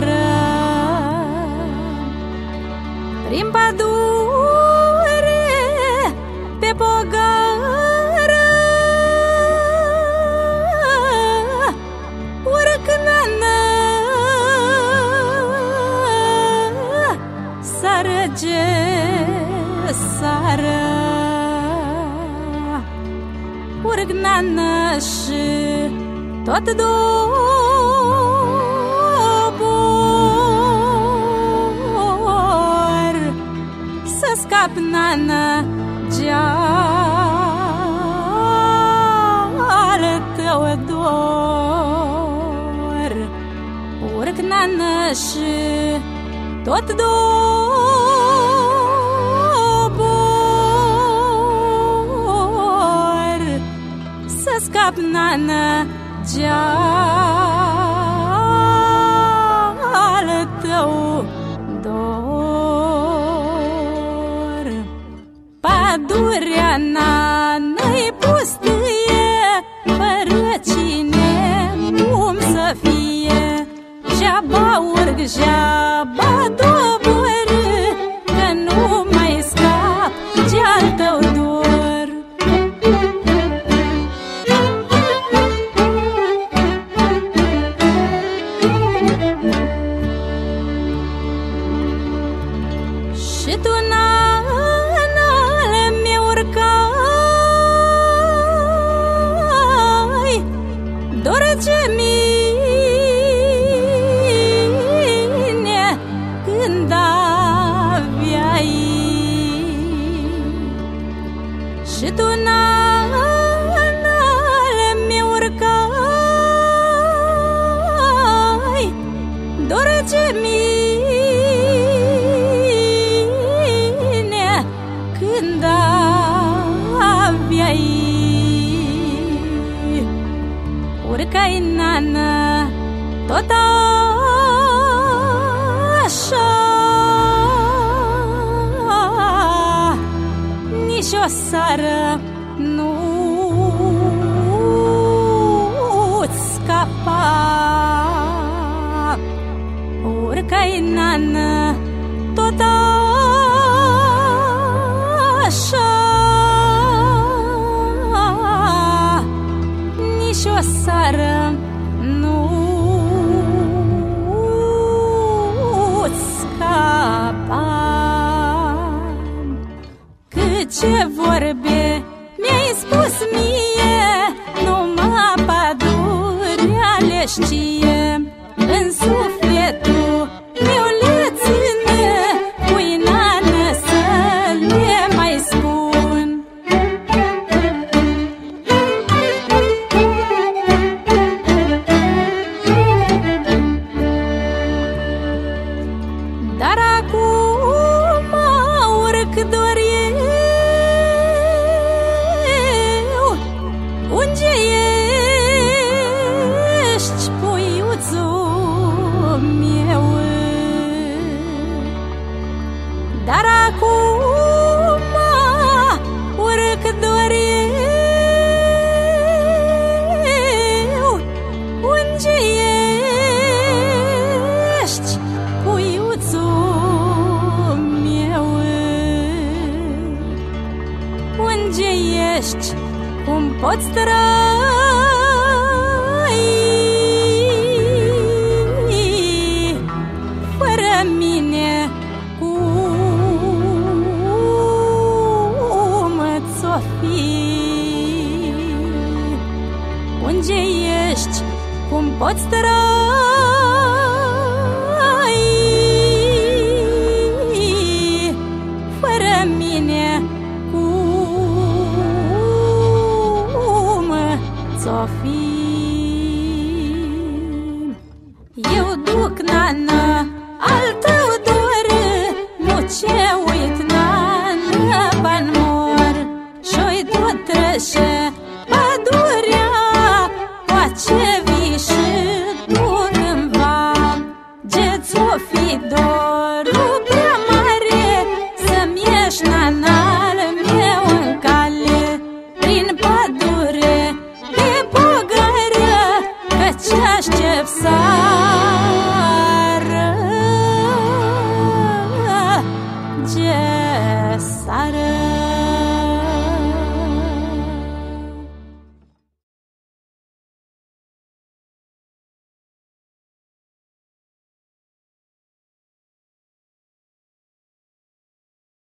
sară Prin pădure pe pogară Urc nană Sarăge, sară Urc nană și tot dobor अपना न جارك ودور وركنا نشي تودور سسكابنا نجار Pădurea nană-i pustie Fără cine cum să fie? Jaba urc, jaba Și tu nanale mi urcai Doar ce mine când aveai. Urcai nană tot așa nicio sarà ah. Pădurea Unde ești, cum poți trăi. Fără mine cum ți-o fi? Unde ești, cum poți trăi ți-o fi Eu duc, nană, altă upside